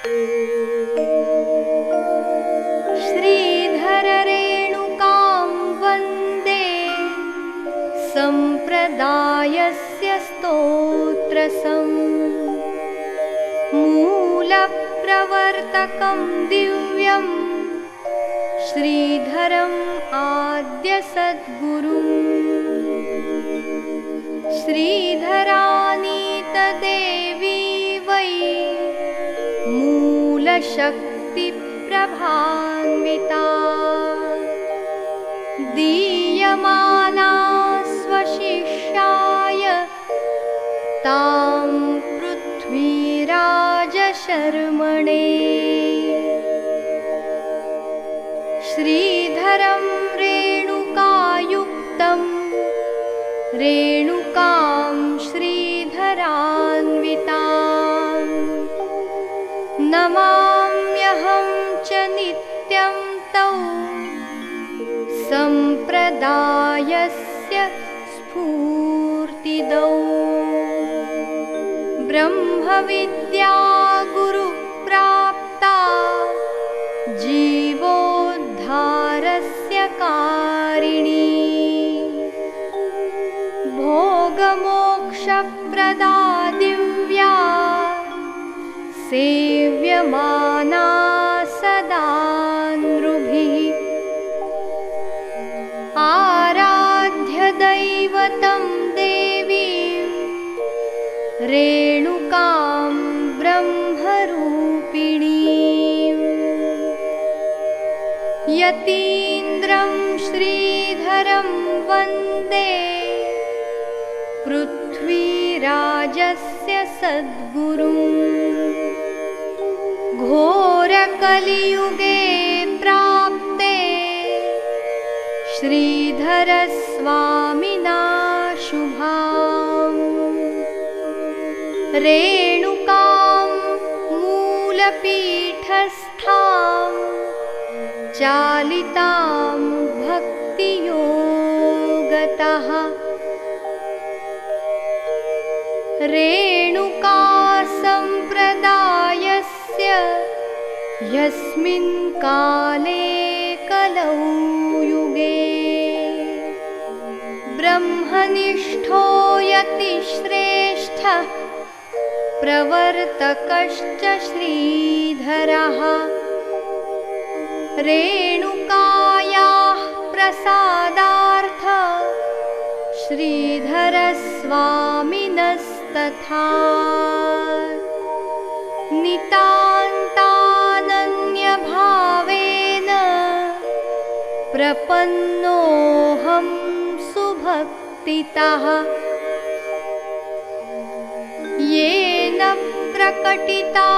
श्रीधररेणुकां वन्दे सम्प्रदायस्य स्तोत्रसम्। मूलप्रवर्तकं दिव्यम् श्रीधरम् आद्यसद्गुरुम् श्रीधरानीतदेवी मूलशक्तिप्रभान्विता दीयमाना स्वशिष्याय तां पृथ्वीराजशर्मणे स्फूर्तिदौ। ब्रह्मविद्या गुरुप्राप्ता जीवोद्धारस्य कारिणी। भोगमोक्षप्रदा दिव्या सेव्यमाना श्रीधरं वन्दे। पृथ्वीराजस्य सद्गुरुम् घोरकलियुगे प्राप्ते। श्रीधरस्वामिना शुभा रेणुकां मूलपीठस्थां। चालितां रेणुकासम्प्रदायस्य यस्मिन् काले कलौ युगे ब्रह्मनिष्ठो यतिश्रेष्ठः प्रवर्तकश्च श्रीधरः रेणुकायाः प्रसादार्थ श्रीधरस्वामिनस्तथा नितान्तानन्यभावेन प्रपन्नोऽहं सुभक्तितः। येन प्रकटिता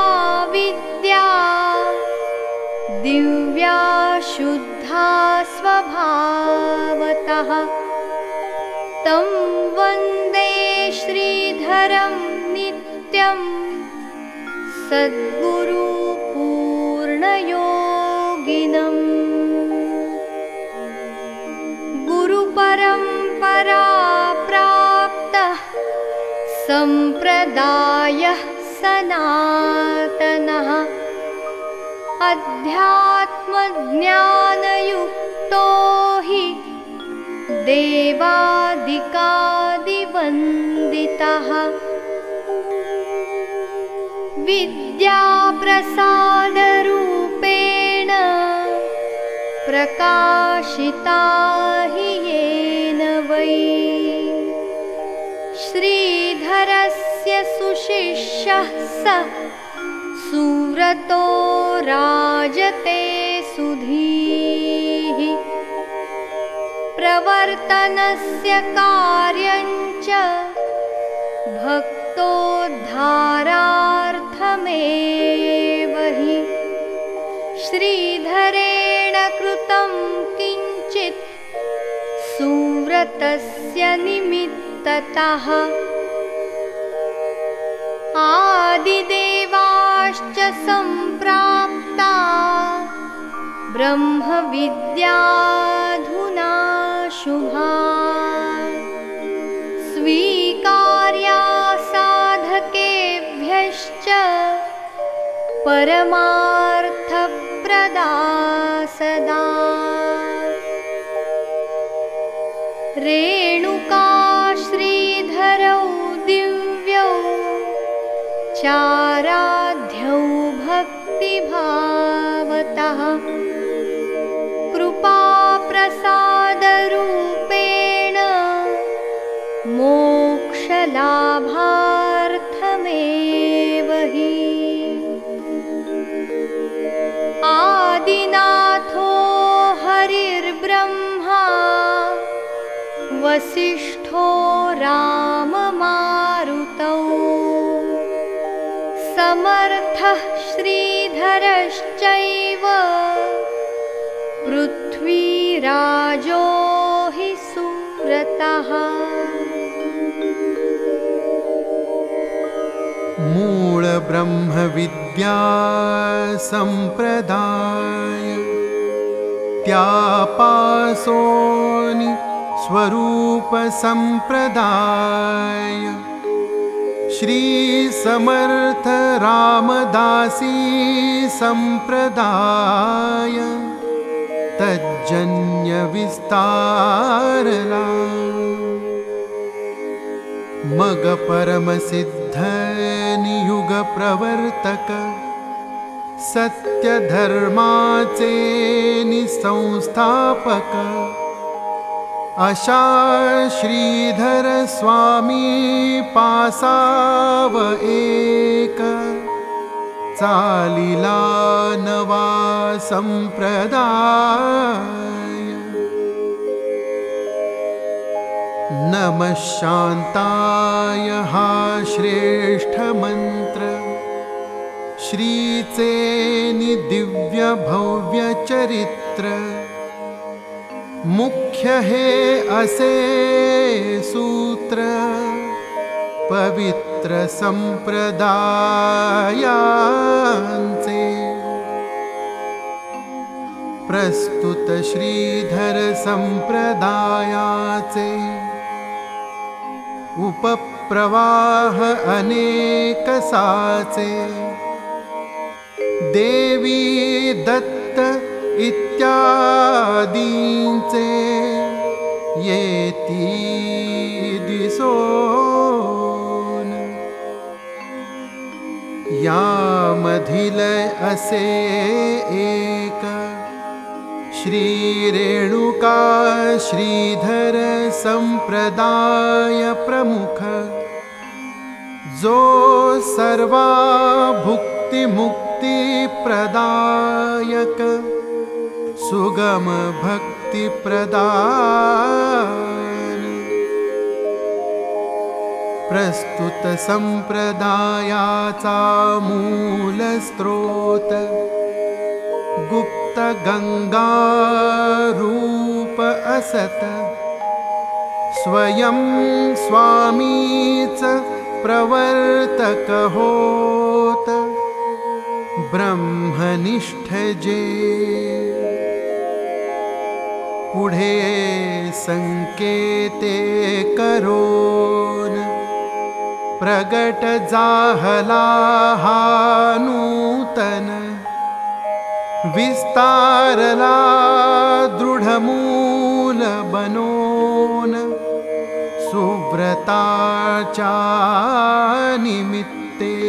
विद्या दिव्या शुद्धा स्वभावतः। तं वन्दे श्रीधरं नित्यं सद्गुरुपूर्णयोगिनम् गुरुपरम्परा प्राप्तः सम्प्रदायः सनातनः। अध्यात्मज्ञानयुक्तो हि देवादिकादिवन्दितः। विद्याप्रसादरूपेण प्रकाशिता हि येन वै। श्रीधरस्य सुशिष्यः स सुव्रतो राजते सुधीः प्रवर्तनस्य कार्यञ्च भक्तोद्धारार्थमेव हि। श्रीधरेण कृतं किञ्चित् सुव्रतस्य निमित्ततः। आदिदेवाश्च सम्प्राप्ता ब्रह्मविद्याधुना शुभा स्वीकार्या साधकेभ्यश्च परमार्थप्रदा सदा रेणुका श्रीधरौ दिव्यौ चाराध्यौ समर्थः श्रीधरश्चैव पृथ्वीराजो हि सुरतः मूलब्रह्मविद्या सम्प्रदाय त्यापासोनि स्वरूपसम्प्रदाय श्रीसमर्थ रामदासी सम्प्रदाय तज्जन्यविस्तारला मग परमसिद्ध नियुगप्रवर्तक सत्यधर्माचे निसंस्थापक अशा श्रीधर स्वामी पासाव एक। चालिला नवा संप्रदाय। नमः शान्ताय हा श्रेष्ठमन्त्र श्रीचेनि दिव्यभव्यचरित्र मुख्य हे असे सूत्र पवित्र संप्रदायांचे. प्रस्तुत श्रीधर संप्रदायाचे. उपप्रवाह अनेकसाचे देवी दत्त यामधिल असे एक श्रीरेणुका श्रीधर संप्रदाय प्रमुख जो सर्वा भुक्तिमुक्तिप्रदायक सुगम भक्तिप्रदान प्रस्तुत संप्रदायाचा मूलस्त्रोत गुप्तगङ्गारूप असत। स्वयं स्वामीच प्रवर्तक होत ब्रह्मनिष्ठ जे पुढे संकेते करोन। प्रगट जाहला हा नूतन। विस्तारला दृढमूल बनोन। सुव्रताचा निमित्ते।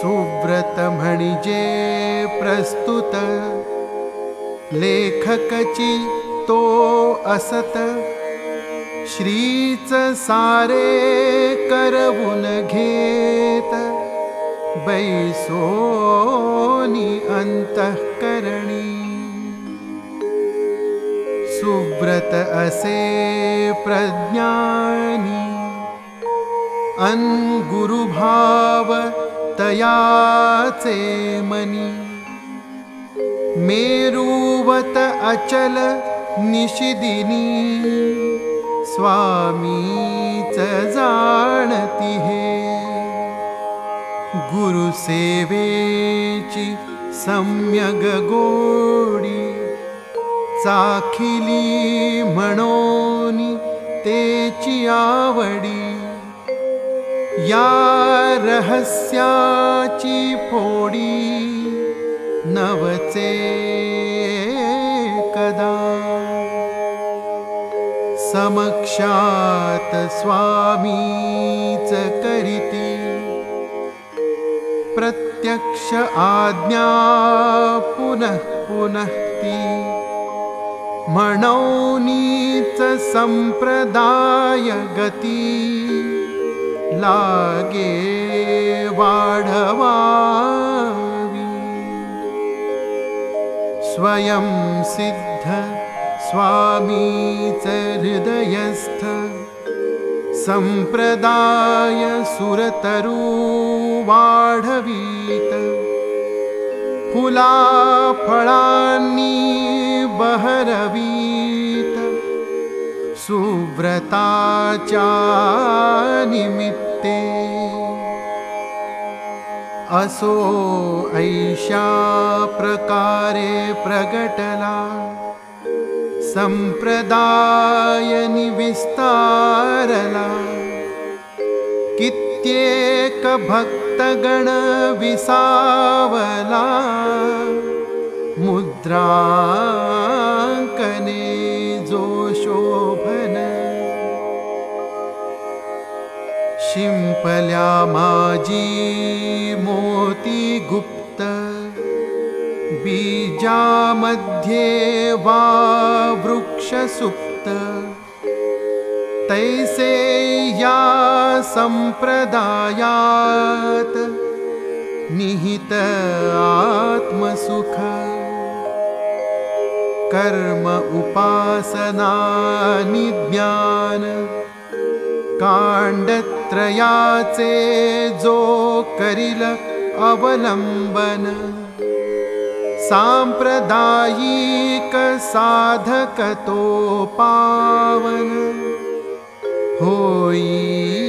सुव्रत म्हणजे प्रस्तुत लेखकची तो असत। श्रीच सारे करवून घेत। बैसोनी अंतःकरणी सुव्रत असे प्रज्ञानी। अनगुरुभाव तयाचे मनी मेरुवत अचल निशिदिनी स्वामीच जाणती हे। सम्यग गोडी। चाखिली म्हणोनी तेची आवडी या रहस्याची फोडी नवचे कदा समक्षात स्वामीच करीती प्रत्यक्ष आज्ञा पुनः पुनः ती म्हणौनीच संप्रदाय गती लागे वाढवावी स्वयं सिद्ध स्वामीच हृदयस्थ संप्रदाय सुरतरू वाढवीत फुला फळांनी बहरवीत सुव्रताच्या निमित्ते असो ऐशा प्रकारे प्रगटला। संप्रदाय निविस्तारला कित्येक शिंपल्या माजी मोती गुप्त बीजामध्ये वा वृक्षसुप्त। तैसे या संप्रदायात निहित आत्मसुख। कर्म उपासना निज्ञान काण्डत्रयाचे जो करिल अवलंबन साम्प्रदायिक साधक तो पावन होई